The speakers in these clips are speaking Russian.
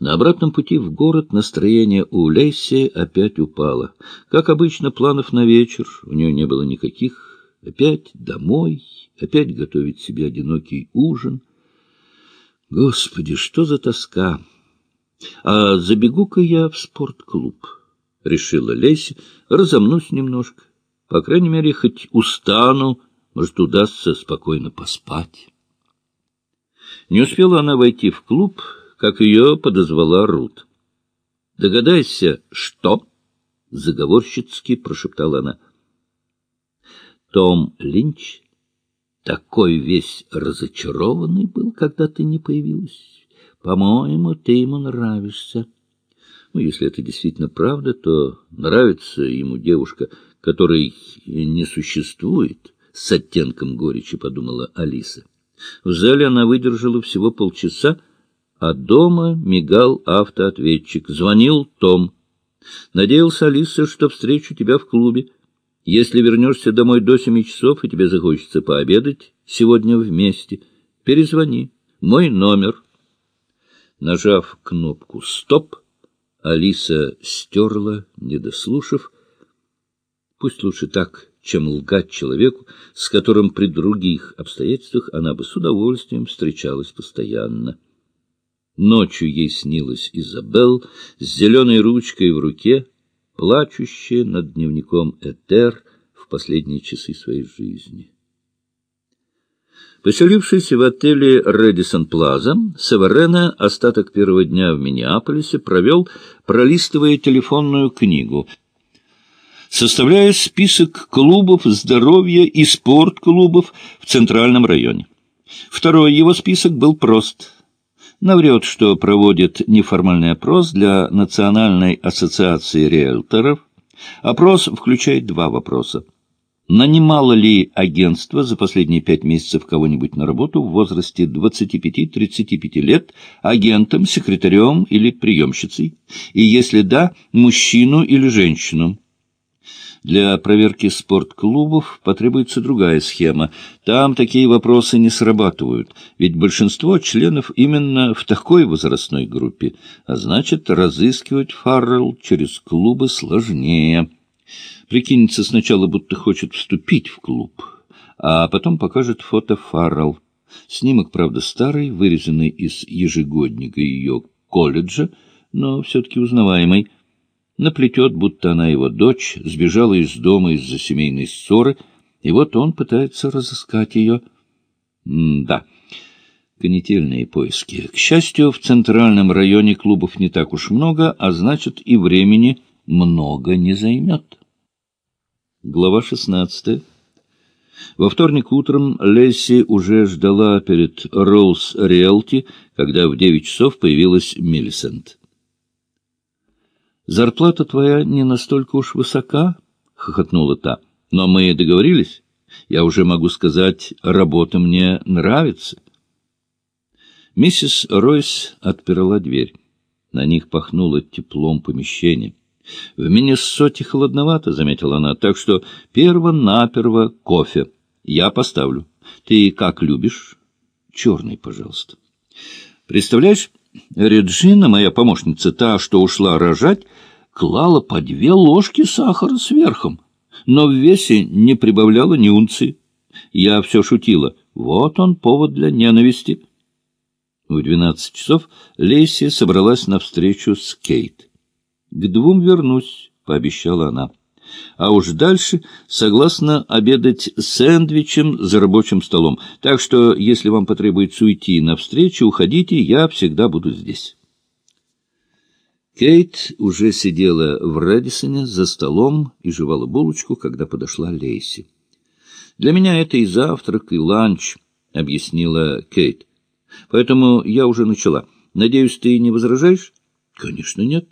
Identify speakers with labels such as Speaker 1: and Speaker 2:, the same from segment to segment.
Speaker 1: На обратном пути в город настроение у Лейси опять упало. Как обычно, планов на вечер у нее не было никаких. Опять домой, опять готовить себе одинокий ужин. Господи, что за тоска! А забегу-ка я в спортклуб, — решила Лейси, — разомнусь немножко. По крайней мере, хоть устану, может, удастся спокойно поспать. Не успела она войти в клуб, как ее подозвала Рут. — Догадайся, что? — заговорщицки прошептала она. Том Линч такой весь разочарованный был, когда ты не появилась. По-моему, ты ему нравишься. Ну, если это действительно правда, то нравится ему девушка, которой не существует, с оттенком горечи, подумала Алиса. В зале она выдержала всего полчаса, а дома мигал автоответчик. Звонил Том. Надеялся, Алиса, что встречу тебя в клубе. Если вернешься домой до семи часов, и тебе захочется пообедать сегодня вместе, перезвони. Мой номер. Нажав кнопку «Стоп», Алиса стерла, не дослушав. Пусть лучше так, чем лгать человеку, с которым при других обстоятельствах она бы с удовольствием встречалась постоянно. Ночью ей снилась Изабелл с зеленой ручкой в руке, плачущая над дневником Этер в последние часы своей жизни. Поселившись в отеле «Редисон Плаза», Северена остаток первого дня в Миннеаполисе провел, пролистывая телефонную книгу, составляя список клубов здоровья и спортклубов в Центральном районе. Второй его список был прост — наврет, что проводит неформальный опрос для Национальной ассоциации риэлторов. Опрос включает два вопроса. Нанимало ли агентство за последние пять месяцев кого-нибудь на работу в возрасте 25-35 лет агентом, секретарем или приемщицей? И если да, мужчину или женщину? Для проверки спортклубов потребуется другая схема. Там такие вопросы не срабатывают, ведь большинство членов именно в такой возрастной группе, а значит, разыскивать Фаррелл через клубы сложнее. Прикинется сначала, будто хочет вступить в клуб, а потом покажет фото Фаррелл. Снимок, правда, старый, вырезанный из ежегодника ее колледжа, но все-таки узнаваемый наплетет, будто она его дочь, сбежала из дома из-за семейной ссоры, и вот он пытается разыскать ее. М да, канительные поиски. К счастью, в центральном районе клубов не так уж много, а значит и времени много не займет. Глава шестнадцатая. Во вторник утром Лесси уже ждала перед Роуз Риэлти, когда в девять часов появилась Миллисент. Зарплата твоя не настолько уж высока, — хохотнула та. — Но мы договорились. Я уже могу сказать, работа мне нравится. Миссис Ройс отперла дверь. На них пахнуло теплом помещения. — В Миннесоте холодновато, — заметила она, — так что перво-наперво кофе. Я поставлю. Ты как любишь? — Черный, пожалуйста. — Представляешь, Реджина, моя помощница, та, что ушла рожать, клала по две ложки сахара сверхом, но в весе не прибавляла ни унции. Я все шутила. Вот он повод для ненависти. В двенадцать часов Лейси собралась на встречу с Кейт. «К двум вернусь», — пообещала она. «А уж дальше согласна обедать сэндвичем за рабочим столом. Так что, если вам потребуется уйти на встречу, уходите, я всегда буду здесь». Кейт уже сидела в Редисоне за столом и жевала булочку, когда подошла Лейси. «Для меня это и завтрак, и ланч», — объяснила Кейт. «Поэтому я уже начала. Надеюсь, ты не возражаешь?» «Конечно, нет».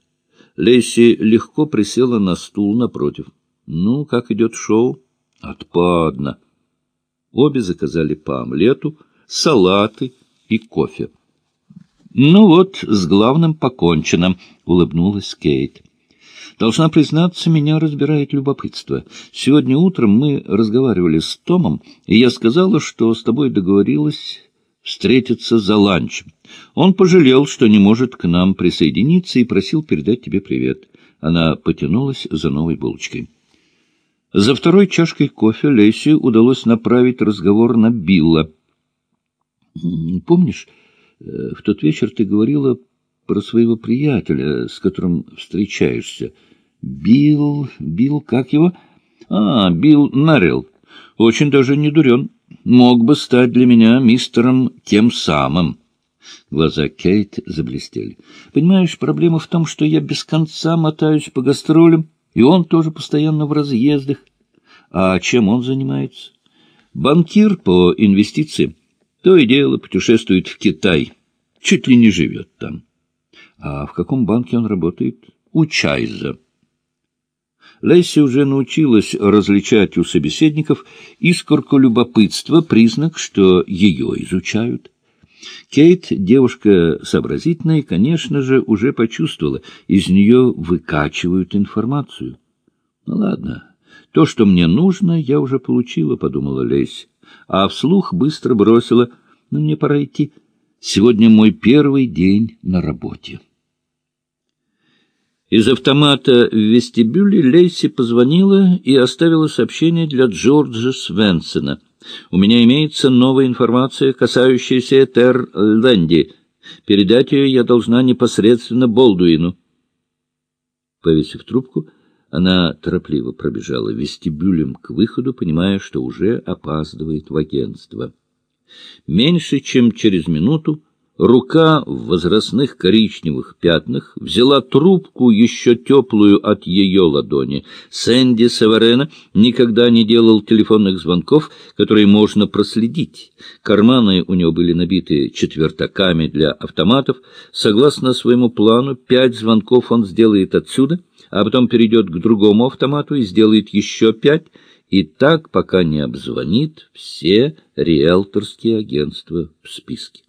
Speaker 1: Лейси легко присела на стул напротив. «Ну, как идет шоу?» «Отпадно». Обе заказали по омлету, салаты и кофе. «Ну вот, с главным покончено», — улыбнулась Кейт. «Должна признаться, меня разбирает любопытство. Сегодня утром мы разговаривали с Томом, и я сказала, что с тобой договорилась встретиться за ланчем. Он пожалел, что не может к нам присоединиться, и просил передать тебе привет. Она потянулась за новой булочкой. За второй чашкой кофе Лейси удалось направить разговор на Билла. «Помнишь, э, в тот вечер ты говорила про своего приятеля, с которым встречаешься? Билл... Билл, как его?» «А, Билл Нарилл. Очень даже не дурен. Мог бы стать для меня мистером тем самым». Глаза Кейт заблестели. «Понимаешь, проблема в том, что я без конца мотаюсь по гастролям, и он тоже постоянно в разъездах. А чем он занимается? Банкир по инвестициям. То и дело путешествует в Китай. Чуть ли не живет там. А в каком банке он работает? У Чайза. Лесси уже научилась различать у собеседников искорку любопытства, признак, что ее изучают. Кейт, девушка сообразительная, конечно же, уже почувствовала, из нее выкачивают информацию. Ну ладно, то, что мне нужно, я уже получила, подумала Лесь, а вслух быстро бросила, ну, мне пора идти. Сегодня мой первый день на работе. Из автомата в вестибюле Лейси позвонила и оставила сообщение для Джорджа Свенсона — у меня имеется новая информация, касающаяся Этер Лэнди. Передать ее я должна непосредственно Болдуину. Повесив трубку, она торопливо пробежала вестибюлем к выходу, понимая, что уже опаздывает в агентство. Меньше чем через минуту Рука в возрастных коричневых пятнах взяла трубку, еще теплую от ее ладони. Сэнди Северена никогда не делал телефонных звонков, которые можно проследить. Карманы у него были набиты четвертаками для автоматов. Согласно своему плану, пять звонков он сделает отсюда, а потом перейдет к другому автомату и сделает еще пять, и так, пока не обзвонит все риэлторские агентства в списке.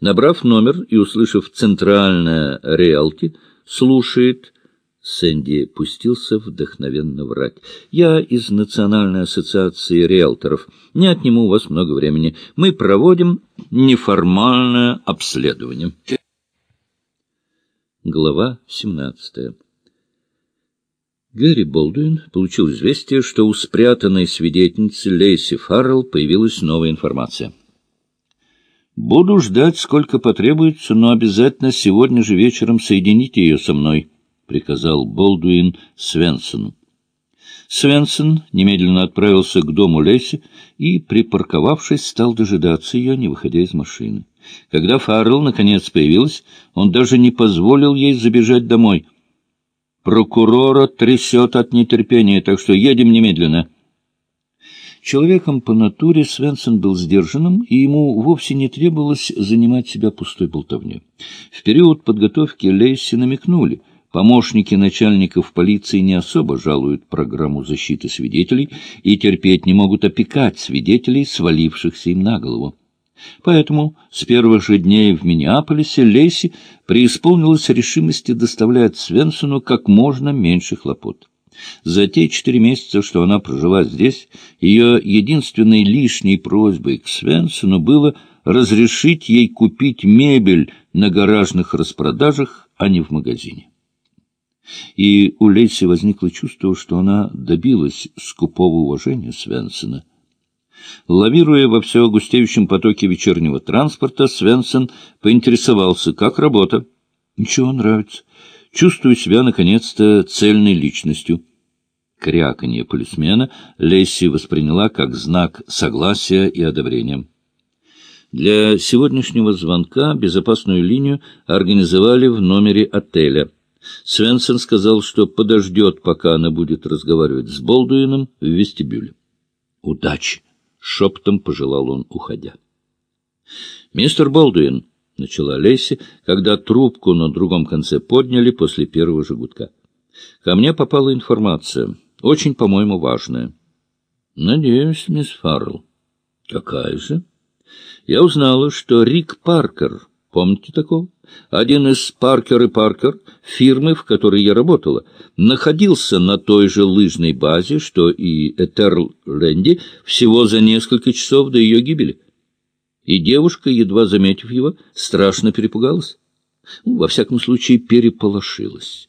Speaker 1: Набрав номер и услышав «Центральная Риэлти», слушает. Сэнди пустился вдохновенно врать. «Я из Национальной ассоциации риэлторов. Не отниму у вас много времени. Мы проводим неформальное обследование». Глава 17 Гэри Болдуин получил известие, что у спрятанной свидетельницы Лейси Фаррелл появилась новая информация. Буду ждать, сколько потребуется, но обязательно сегодня же вечером соедините ее со мной, — приказал Болдуин Свенсону. Свенсон немедленно отправился к дому Леси и, припарковавшись, стал дожидаться ее, не выходя из машины. Когда Фаррелл наконец появилась, он даже не позволил ей забежать домой. «Прокурора трясет от нетерпения, так что едем немедленно». Человеком по натуре Свенсон был сдержанным, и ему вовсе не требовалось занимать себя пустой болтовней. В период подготовки Лейси намекнули, помощники начальников полиции не особо жалуют программу защиты свидетелей и терпеть не могут опекать свидетелей, свалившихся им на голову. Поэтому с первых же дней в Миннеаполисе Лейси преисполнилась решимости доставлять Свенсону как можно меньше хлопот. За те четыре месяца, что она прожила здесь, ее единственной лишней просьбой к Свенсону было разрешить ей купить мебель на гаражных распродажах, а не в магазине. И у Лейси возникло чувство, что она добилась скупого уважения Свенсона. Лавируя во все густеющем потоке вечернего транспорта, Свенсон поинтересовался, как работа. «Ничего, нравится. Чувствую себя, наконец-то, цельной личностью». Кряканье полисмена Лесси восприняла как знак согласия и одобрения. Для сегодняшнего звонка безопасную линию организовали в номере отеля. Свенсон сказал, что подождет, пока она будет разговаривать с Болдуином в вестибюле. «Удачи!» — шептом пожелал он, уходя. «Мистер Болдуин», — начала Лесси, когда трубку на другом конце подняли после первого же гудка. «Ко мне попала информация». Очень, по-моему, важная. Надеюсь, мисс Фаррелл. Какая же? Я узнала, что Рик Паркер, помните такого? Один из Паркер и Паркер, фирмы, в которой я работала, находился на той же лыжной базе, что и Этерл Лэнди, всего за несколько часов до ее гибели. И девушка, едва заметив его, страшно перепугалась. Во всяком случае, переполошилась.